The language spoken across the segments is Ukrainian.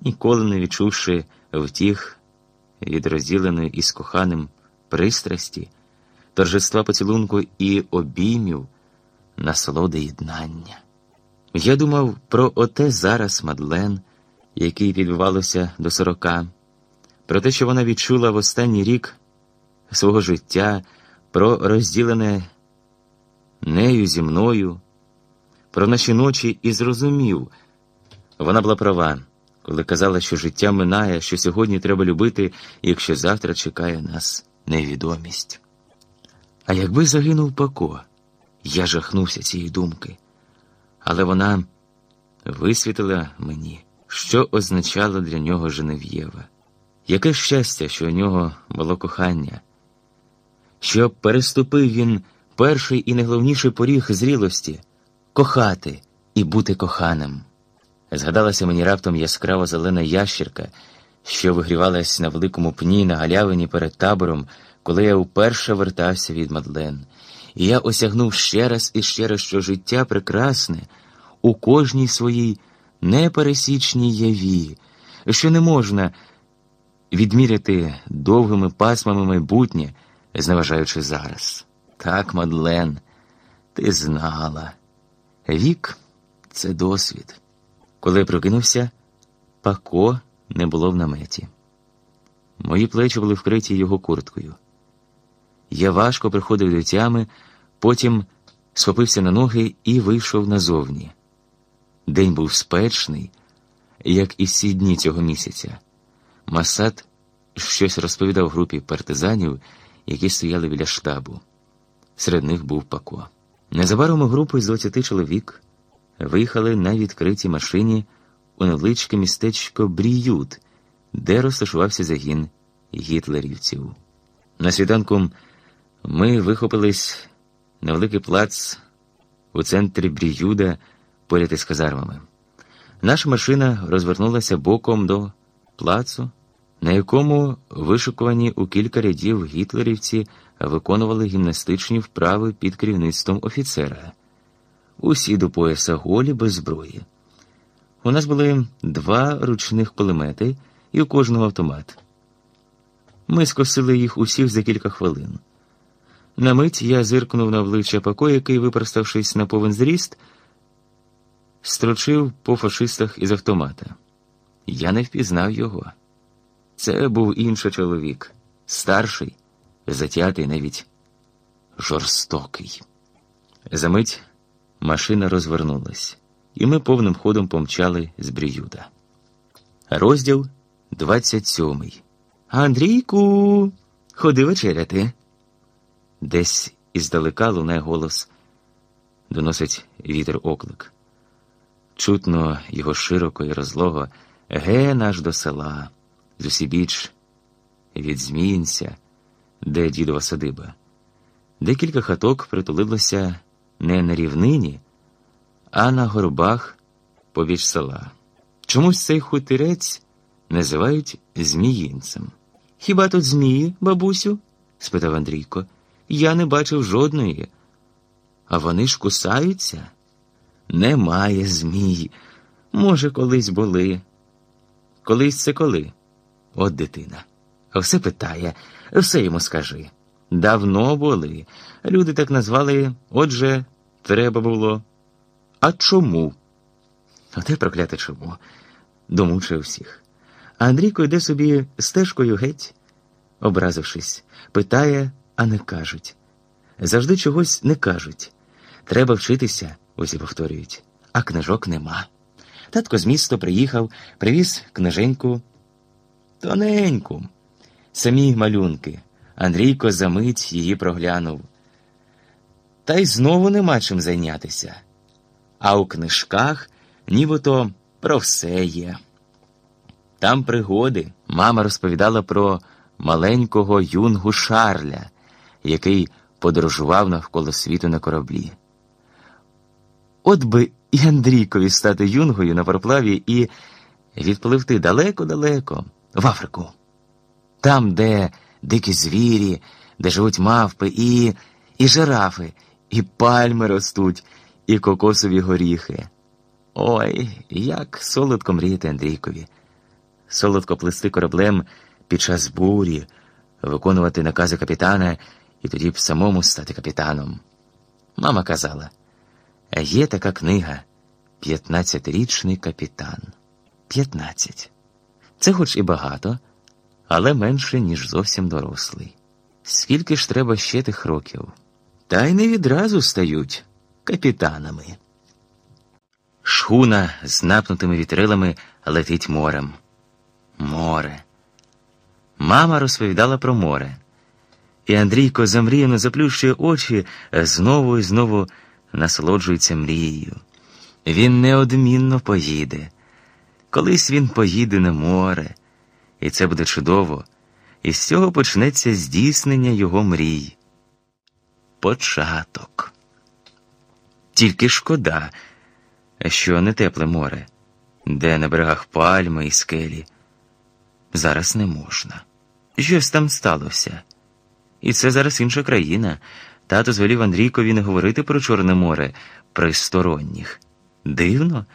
ніколи не відчувши втіх від розділеної із коханим пристрасті, торжества поцілунку і обіймів, насолоди єднання. Я думав про оте зараз Мадлен, який підбивалося до сорока, про те, що вона відчула в останній рік свого життя, про розділене нею зі мною, про наші ночі і зрозумів, вона була права, коли казала, що життя минає, що сьогодні треба любити, якщо завтра чекає нас невідомість. А якби загинув Пако, я жахнувся цієї думки, але вона висвітила мені, що означало для нього Женев'єва. Яке щастя, що у нього було кохання, що переступив він перший і найголовніший поріг зрілості кохати і бути коханим. Згадалася мені раптом яскраво зелена ящірка, що вигрівалась на великому пні на галявині перед табором, коли я вперше вертався від Мадлен, і я осягнув ще раз і ще раз, що життя прекрасне у кожній своїй непересічній яві, що не можна відміряти довгими пасмами майбутнє, зневажаючи зараз. Так, Мадлен, ти знала. Вік це досвід. Коли прокинувся, пако не було в наметі. Мої плечі були вкриті його курткою. Я важко приходив до тями, потім схопився на ноги і вийшов назовні. День був спечний, як і всі дні цього місяця. Масад щось розповідав групі партизанів, які стояли біля штабу. Серед них був Пако. Незабаром групу із 20 чоловік виїхали на відкритій машині у невеличке містечко Бріют, де розташувався загін гітлерівців. На світанку ми вихопились на великий плац у центрі Бріюда поряд із казармами. Наша машина розвернулася боком до плацу, на якому вишикувані у кілька рядів гітлерівці виконували гімнастичні вправи під керівництвом офіцера. Усі до пояса голі без зброї. У нас були два ручних кулемети і у кожного автомат. Ми скосили їх усіх за кілька хвилин. На мить я зиркнув на обличчя Пако, який, випроставшись на повен зріст, строчив по фашистах із автомата. Я не впізнав його. Це був інший чоловік, старший, затятий, навіть жорстокий. Замить машина розвернулась, і ми повним ходом помчали з Бріюда. Розділ 27. Андрійку, ходи вечеряти. Десь іздалека лунає голос, доносить вітер оклик. Чутно його широко і розлого ге наш до села, з усібіч від Зміїнця, де дідова садиба. Декілька хаток притулилося не на рівнині, а на горбах побіч села. Чомусь цей хутирець називають Зміїнцем. Хіба тут змії, бабусю? спитав Андрійко. Я не бачив жодної. А вони ж кусаються? Немає змій. Може, колись були. Колись це коли? От дитина. Все питає, все йому скажи. Давно були. Люди так назвали, отже, треба було. А чому? Оте прокляте чому? домучив всіх. А Андрійко йде собі стежкою геть, образившись, питає, а не кажуть. Завжди чогось не кажуть. Треба вчитися, усі повторюють, а книжок нема. Татко з міста приїхав, привіз книженьку тоненьку, самі малюнки. Андрійко за мить її проглянув. Та й знову нема чим зайнятися. А у книжках нібито про все є. Там пригоди мама розповідала про маленького юнгу Шарля, який подорожував навколо світу на кораблі. От би і Андрійкові стати юнгою на пароплаві і відпливти далеко-далеко в Африку, там, де дикі звірі, де живуть мавпи, і, і жирафи, і пальми ростуть, і кокосові горіхи. Ой, як солодко мріяти Андрійкові. солодко плисти кораблем під час бурі, виконувати накази капітана і тоді б самому стати капітаном. Мама казала: є така книга П'ятнадцятирічний капітан. П'ятнадцять. Це хоч і багато, але менше, ніж зовсім дорослий. Скільки ж треба ще тих років? Та й не відразу стають капітанами. Шхуна з напнутими вітрилами летить морем. Море. Мама розповідала про море. І Андрійко замріяно заплющує очі, знову і знову насолоджується мрією. Він неодмінно поїде. Колись він поїде на море, і це буде чудово, і з цього почнеться здійснення його мрій. Початок. Тільки шкода, що не тепле море, де на берегах пальми і скелі. Зараз не можна. Щось там сталося. І це зараз інша країна. Тато звелів Андрійкові не говорити про Чорне море при сторонніх. Дивно,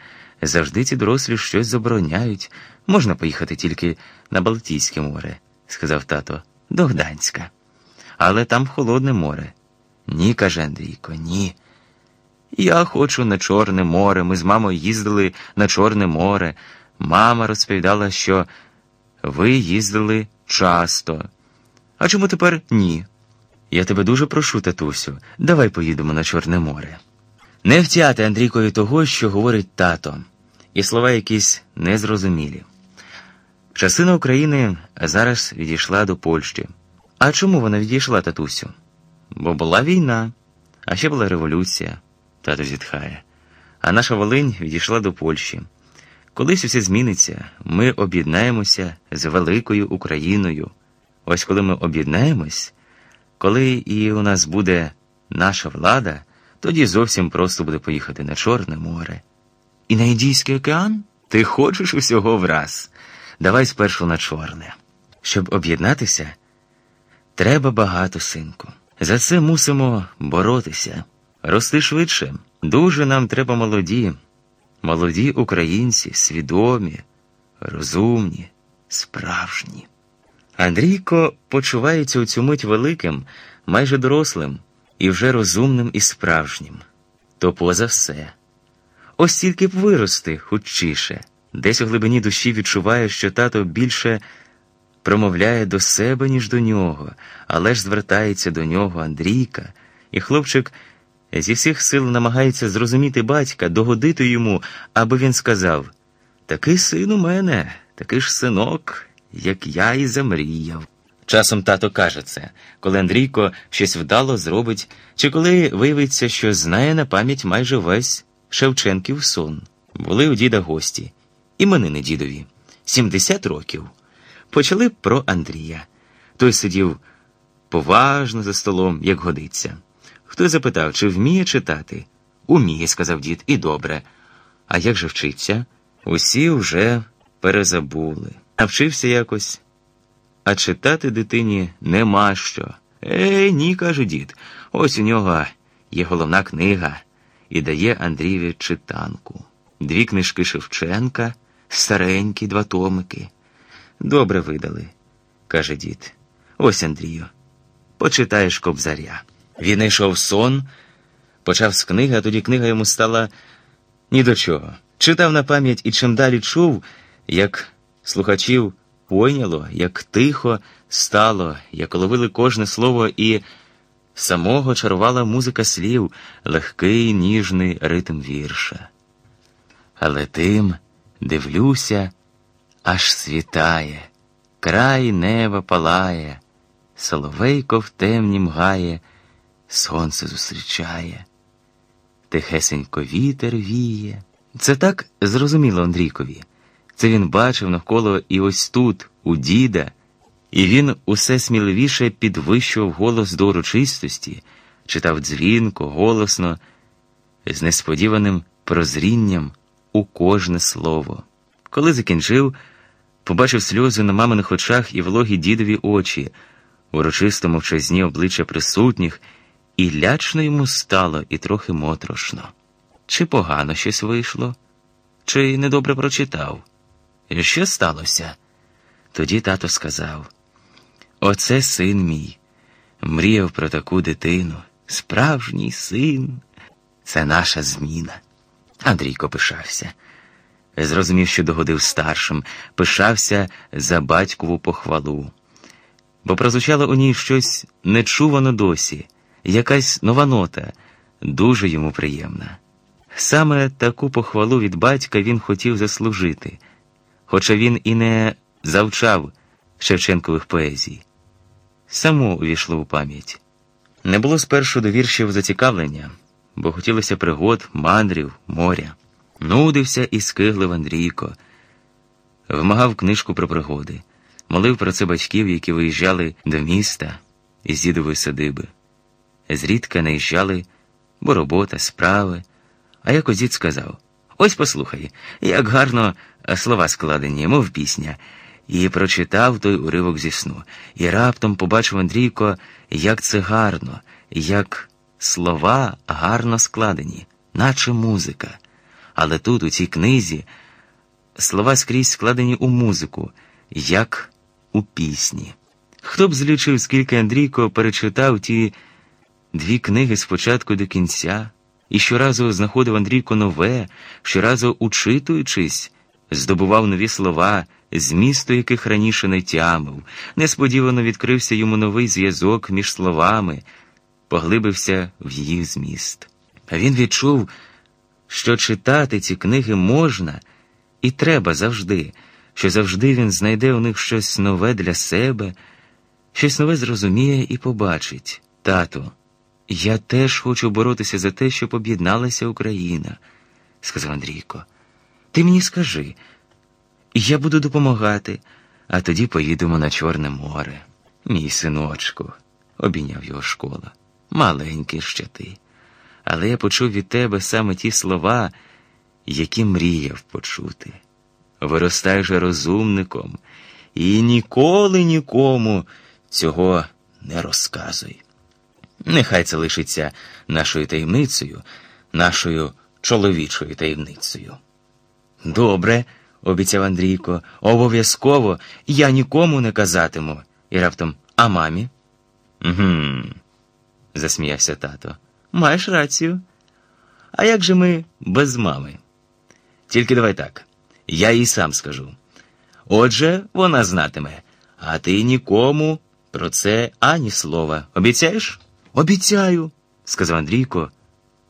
завжди ці дорослі щось забороняють. Можна поїхати тільки на Балтійське море, сказав тато, до Гданська. Але там холодне море. Ні, каже Андрійко, ні. Я хочу на Чорне море. Ми з мамою їздили на Чорне море. Мама розповідала, що ви їздили часто. А чому тепер ні? Я тебе дуже прошу, татусю, давай поїдемо на Чорне море. Не втяти Андрійкою того, що говорить тато, і слова якісь незрозумілі. Частина України зараз відійшла до Польщі. А чому вона відійшла, татусю? Бо була війна, а ще була революція, тато зітхає. А наша Волинь відійшла до Польщі. Колись усе зміниться, ми об'єднаємося з великою Україною. Ось коли ми об'єднаємось, коли і у нас буде наша влада, тоді зовсім просто буде поїхати на Чорне море. І на Індійський океан? Ти хочеш усього враз. Давай спершу на чорне. Щоб об'єднатися, треба багато, синку. За це мусимо боротися, рости швидше. Дуже нам треба молоді, молоді українці, свідомі, розумні, справжні. Андрійко почувається у цю мить великим, майже дорослим і вже розумним і справжнім. То поза все. Ось тільки б вирости хутчіше, десь у глибині душі відчуває, що тато більше промовляє до себе, ніж до нього, але ж звертається до нього Андрійка, і хлопчик зі всіх сил намагається зрозуміти батька, догодити йому, аби він сказав: Такий син у мене, такий ж синок, як я і замріяв. Часом тато каже це, коли Андрійко щось вдало зробить, чи коли виявиться, що знає на пам'ять майже весь Шевченків сон. Були у діда гості, іменини дідові, 70 років. Почали про Андрія. Той сидів поважно за столом, як годиться. Хто запитав, чи вміє читати? Уміє, сказав дід, і добре. А як же вчиться? Усі вже перезабули. А вчився якось. А читати дитині нема що. Ей, ні, каже дід. Ось у нього є головна книга і дає Андрієві читанку. Дві книжки Шевченка, старенькі два томики. Добре видали, каже дід. Ось Андрію, почитаєш кобзаря. Він йшов сон, почав з книги, а тоді книга йому стала ні до чого. Читав на пам'ять і чим далі чув, як слухачів пойняло, як тихо стало, як ловили кожне слово і самого чарувала музика слів, легкий ніжний ритм вірша. Але тим, дивлюся, аж світає, край неба палає, соловейко в темні мгає, сонце зустрічає, тихесенько вітер віє. Це так зрозуміло Андрійкові. Це він бачив навколо і ось тут, у діда, і він усе сміливіше підвищував голос до урочистості, читав дзвінко, голосно, з несподіваним прозрінням у кожне слово. Коли закінчив, побачив сльози на маминих очах і вологі дідові очі, урочисто мовчазні обличчя присутніх, і лячно йому стало, і трохи мотрошно. Чи погано щось вийшло, чи недобре прочитав? І що сталося? Тоді тато сказав: Оце син мій, мріяв про таку дитину, справжній син, це наша зміна. Андрійко пишався. Зрозумів, що догодив старшим, пишався за батькову похвалу, бо прозвучало у ній щось нечувано досі, якась нова нота, дуже йому приємна. Саме таку похвалу від батька він хотів заслужити, хоча він і не завчав Шевченкових поезій. Само увійшло у пам'ять. Не було спершу до зацікавлення, бо хотілося пригод, мандрів, моря. Нудився і скиглив Андрійко, вимагав книжку про пригоди, молив про це батьків, які виїжджали до міста із дідової садиби. Зрідка наїжджали, бо робота, справи. А якось дід сказав: Ось послухай, як гарно слова складені, мов пісня, і прочитав той уривок зі сну, і раптом побачив Андрійко, як це гарно, як слова гарно складені, наче музика. Але тут, у цій книзі, слова скрізь складені у музику, як у пісні. Хто б злічив, скільки Андрійко перечитав ті дві книги спочатку до кінця, і щоразу знаходив Андрійко нове, щоразу учитуючись, здобував нові слова, змісту яких раніше не тямив, несподівано відкрився йому новий зв'язок між словами, поглибився в їх зміст. А він відчув, що читати ці книги можна і треба завжди, що завжди він знайде у них щось нове для себе, щось нове зрозуміє і побачить. Тату, я теж хочу боротися за те, щоб об'єдналася Україна, сказав Андрійко. Ти мені скажи, я буду допомагати, а тоді поїдемо на Чорне море. Мій синочку, обійняв його школа. Маленький ще ти але я почув від тебе саме ті слова, які мріяв почути. Виростай же розумником і ніколи нікому цього не розказуй. Нехай це лишиться нашою таємницею, нашою чоловічою таємницею. Добре, обіцяв Андрійко, обов'язково я нікому не казатиму. І раптом, а мамі? «Угу», – засміявся тато. Маєш рацію. А як же ми без мами? Тільки давай так, я їй сам скажу. Отже, вона знатиме, а ти нікому про це ані слова. Обіцяєш? Обіцяю, сказав Андрійко,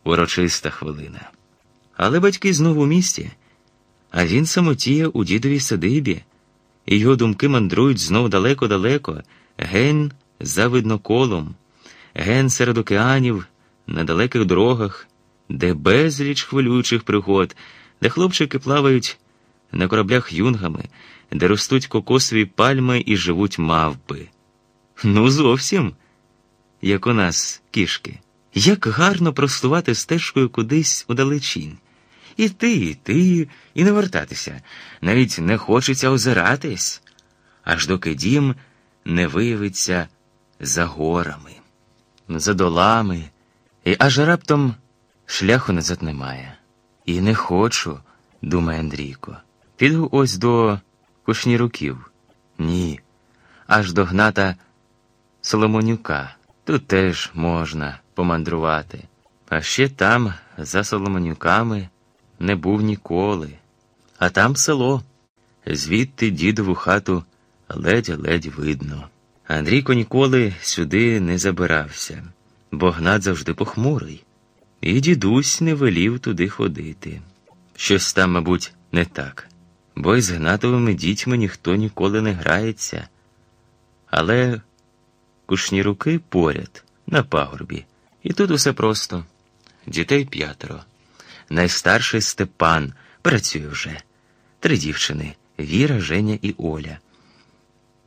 урочиста хвилина. Але батьки знову у місті, а він самотіє у дідовій садибі, і його думки мандрують знов далеко-далеко, ген за видноколом, ген серед океанів на далеких дорогах, де безліч хвилюючих пригод, де хлопчики плавають на кораблях юнгами, де ростуть кокосові пальми і живуть мавпи. Ну, зовсім, як у нас кішки. Як гарно простувати стежкою кудись удалечінь. Іти, іти, і не вертатися, навіть не хочеться озиратись, аж доки дім не виявиться за горами, за долами. І аж раптом шляху назад немає. І не хочу, думає Андрійко. Піду ось до Кушніруків. Ні, аж до гната Соломонюка. Тут теж можна помандрувати. А ще там, за Соломонюками, не був ніколи. А там село. Звідти дідову хату ледь-ледь видно. Андрійко ніколи сюди не забирався бо Гнат завжди похмурий, і дідусь не велів туди ходити. Щось там, мабуть, не так, бо із Гнатовими дітьми ніхто ніколи не грається. Але кушні руки поряд, на пагорбі, і тут усе просто дітей п'ятеро. Найстарший Степан працює вже, три дівчини Віра, Женя і Оля.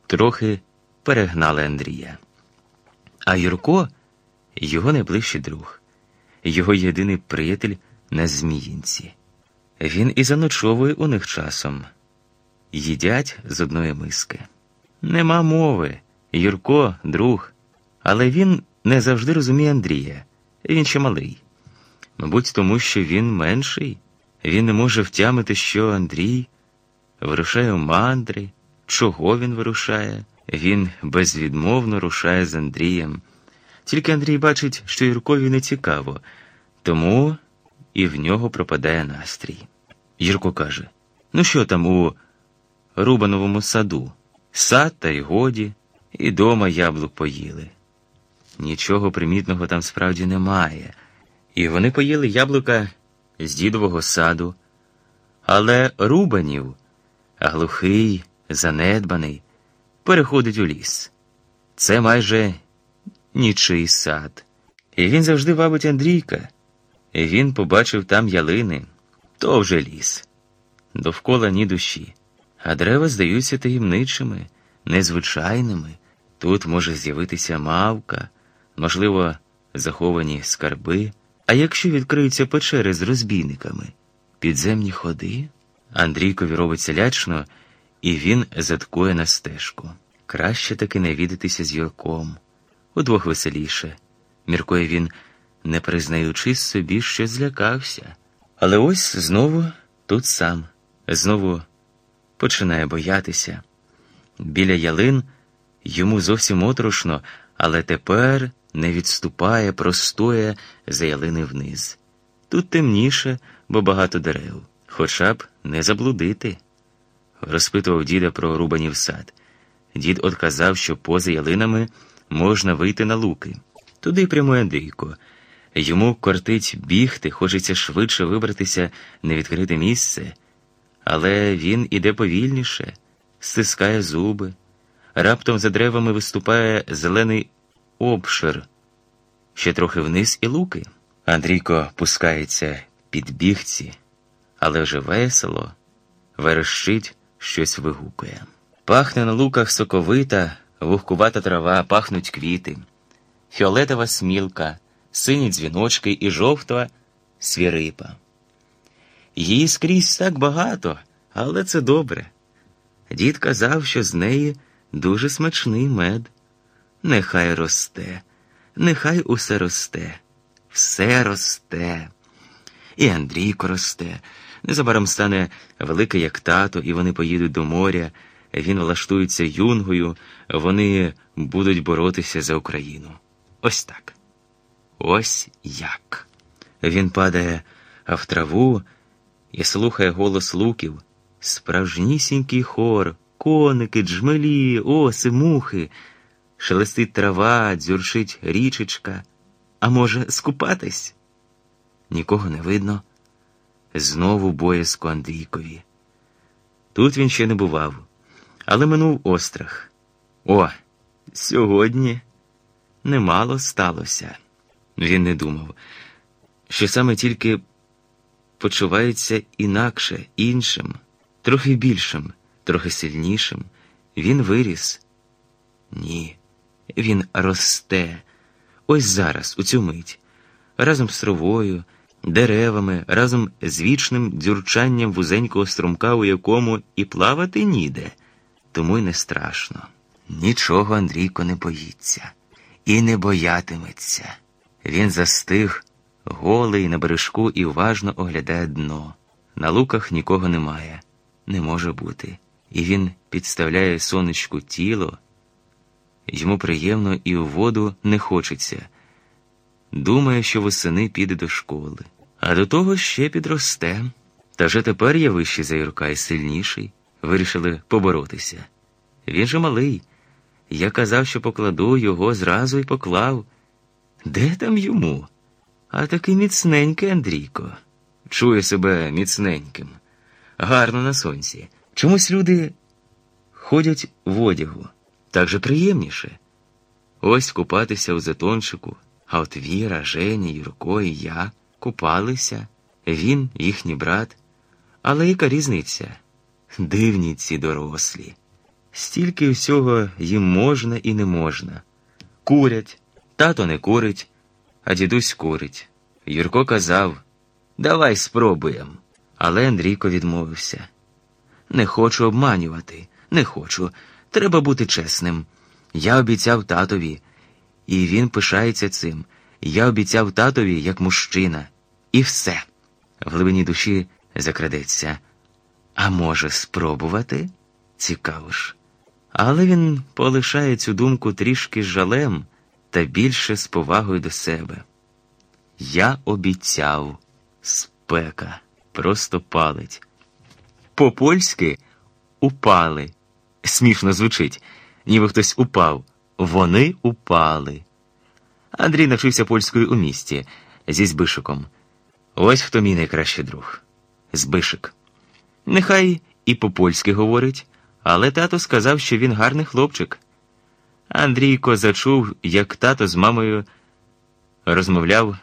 Трохи перегнали Андрія. А Юрко його найближчий друг, його єдиний приятель на Зміїнці. Він і заночовує у них часом. Їдять з одної миски. Нема мови. Юрко, друг, але він не завжди розуміє Андрія. Він ще малий. Мабуть, тому що він менший, він не може втямити, що Андрій вирушає у мандри, чого він вирушає. Він безвідмовно рушає з Андрієм. Тільки Андрій бачить, що Юркові не цікаво, тому і в нього пропадає настрій. Юрко каже: Ну, що там у Рубановому саду? Сад та й годі, і дома яблук поїли. Нічого примітного там справді немає. І вони поїли яблука з дідового саду. Але Рубанів, глухий, занедбаний, переходить у ліс. Це майже нічий сад. І він завжди вабить Андрійка. І Він побачив там ялини, то вже ліс. Довкола ні душі, а дерева здаються таємничими, незвичайними. Тут може з'явитися мавка, можливо, заховані скарби. А якщо відкриються печери з розбійниками, підземні ходи, Андрійкові робиться лячно, і він заткує на стежку. Краще таки не відатися з Юрком. Удвох веселіше, міркує він, не признаючись собі, що злякався. Але ось знову тут сам, знову починає боятися. Біля ялин йому зовсім моторошно, але тепер не відступає, простоє за ялини вниз. Тут темніше, бо багато дерев, хоча б не заблудити. Розпитував діда про Рубанів сад. Дід отказав, що поза ялинами можна вийти на луки. Туди прямує Андрійко. Йому кортить бігти, хочеться швидше вибратися на відкрите місце, але він іде повільніше, стискає зуби. Раптом за деревами виступає зелений обшир. Ще трохи вниз і луки. Андрійко пускається під бігці, але вже весело, верещить, щось вигукує. Пахне на луках соковита, вухкувата трава, пахнуть квіти, фіолетова смілка, сині дзвіночки і жовта свірипа. Її скрізь так багато, але це добре. Дід казав, що з неї дуже смачний мед. Нехай росте, нехай усе росте, все росте. І Андрійко росте. Незабаром стане великий, як тато, і вони поїдуть до моря. Він влаштується юнгою, вони будуть боротися за Україну. Ось так. Ось як. Він падає в траву і слухає голос луків, справжнісінький хор, коники, джмелі, оси, мухи. Шелестить трава, дзюршить річечка. А може, скупатись? Нікого не видно. Знову боязко Андрійкові. Тут він ще не бував, але минув острах. О, сьогодні немало сталося. Він не думав, що саме тільки почувається інакше, іншим, трохи більшим, трохи сильнішим. Він виріс. Ні. Він росте ось зараз, у цю мить, разом з травою, деревами, разом з вічним дзюрчанням вузенького струмка, у якому і плавати ніде, тому й не страшно. Нічого Андрійко не боїться і не боятиметься. Він застиг, голий на бережку і уважно оглядає дно. На луках нікого немає, не може бути. І він підставляє сонечку тіло. Йому приємно і у воду не хочеться. Думає, що восени піде до школи, а до того ще підросте. Та вже тепер є вищий за Юрка і сильніший. Вирішили поборотися. Він же малий. Я казав, що покладу його зразу і поклав. Де там йому? А такий міцненький Андрійко. Чує себе міцненьким. Гарно на сонці. Чомусь люди ходять в одягу. Так же приємніше. Ось купатися у затончику, а от Віра, Женя, Юрко і я купалися, він, їхній брат. Але яка різниця? Дивні ці дорослі. Стільки всього їм можна і не можна. Курять, тато не курить, а дідусь курить. Юрко казав Давай спробуємо. Але Андрійко відмовився. Не хочу обманювати, не хочу. Треба бути чесним. Я обіцяв татові, і він пишається цим. Я обіцяв татові як мужчина. І все. В глибині душі закрадеться. А може, спробувати? Цікаво ж. Але він полишає цю думку трішки жалем та більше з повагою до себе. Я обіцяв спека, просто палить. По-польськи упали. Смішно звучить, ніби хтось упав. Вони упали. Андрій навчився польською у місті зі Збишиком. Ось хто мій найкращий друг. Збишик. Нехай і по-польськи говорить, але тато сказав, що він гарний хлопчик. Андрійко зачув, як тато з мамою розмовляв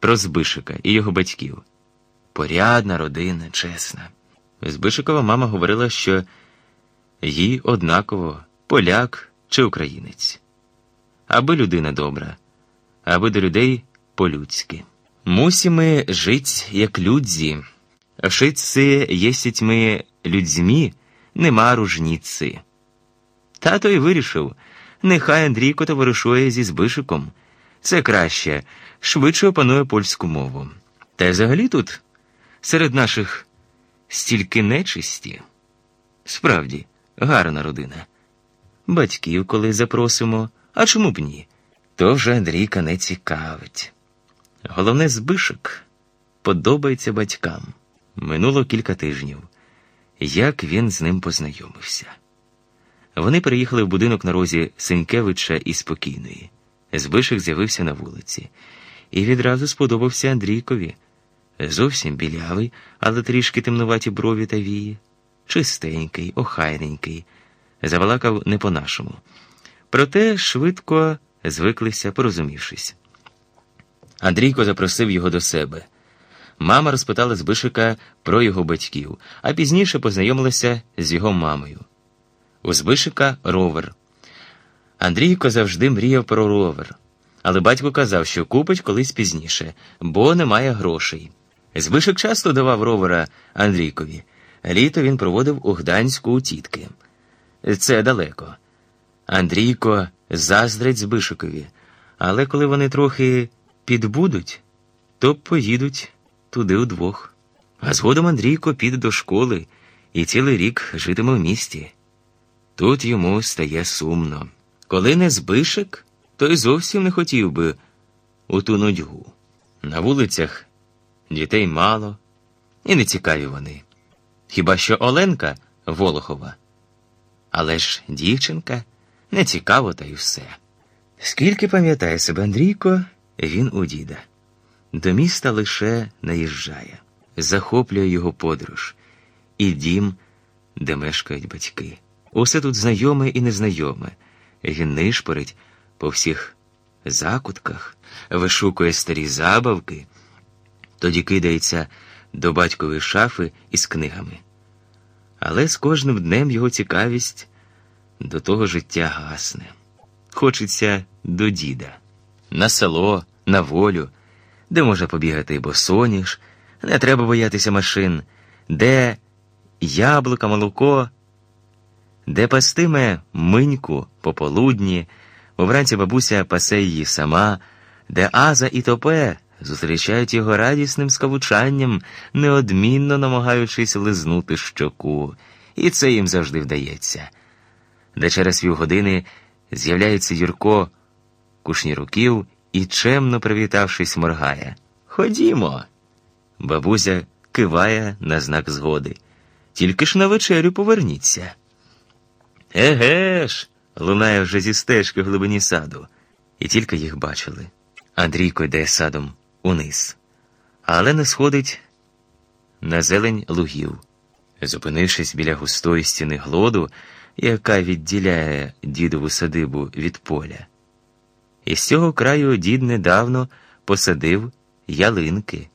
про Збишика і його батьків. Порядна родина, чесна. Збишикова мама говорила, що їй однаково поляк чи українець. Аби людина добра, аби до людей по-людськи. Мусимо жить, як людзі. Шиці єсіть ми людьми, нема ружніці. Тато й вирішив, нехай Андрійко товаришує зі Збишиком. Це краще, швидше опанує польську мову. Та й взагалі тут, серед наших стільки нечисті. Справді, гарна родина. Батьків коли запросимо, а чому б ні? То вже Андрійка не цікавить. Головне, Збишик подобається батькам. Минуло кілька тижнів, як він з ним познайомився. Вони переїхали в будинок на розі Сенькевича і Спокійної. Збишик з'явився на вулиці і відразу сподобався Андрійкові. Зовсім білявий, але трішки темнуваті брові та вії, чистенький, охайненький, завалакав не по-нашому. Проте швидко звиклися, порозумівшись. Андрійко запросив його до себе. Мама розпитала Збишика про його батьків, а пізніше познайомилася з його мамою. У Збишика ровер. Андрійко завжди мріяв про ровер, але батько казав, що купить колись пізніше, бо немає грошей. Збишик часто давав ровера Андрійкові. Літо він проводив у Гданську у тітки. Це далеко. Андрійко заздрить Збишикові, але коли вони трохи підбудуть, то поїдуть туди удвох. А згодом Андрійко піде до школи і цілий рік житиме в місті. Тут йому стає сумно. Коли не збишик, то й зовсім не хотів би у ту нудьгу. На вулицях дітей мало, і не цікаві вони. Хіба що Оленка Волохова. Але ж дівчинка не цікаво, та й все. Скільки пам'ятає себе Андрійко, він у діда. До міста лише наїжджає, захоплює його подорож і дім, де мешкають батьки. Усе тут знайоме і незнайоме. Він нишпорить по всіх закутках, вишукує старі забавки, тоді кидається до батькової шафи із книгами. Але з кожним днем його цікавість до того життя гасне. Хочеться до діда, на село, на волю, де можна побігати босоніж, не треба боятися машин, де яблука, молоко, де пастиме миньку пополудні, вранці бабуся пасе її сама, де Аза і топе зустрічають його радісним скавучанням, неодмінно намагаючись лизнути щоку, і це їм завжди вдається. Де через півгодини з'являється Юрко Кушніруків і, чемно привітавшись, моргає. Ходімо. Бабуся киває на знак згоди. Тільки ж на вечерю поверніться. Еге ж, лунає вже зі стежки в глибині саду, і тільки їх бачили. Андрійко йде садом униз, але не сходить на зелень лугів. Зупинившись біля густої стіни глоду, яка відділяє дідову садибу від поля. І з цього краю дід недавно посадив ялинки.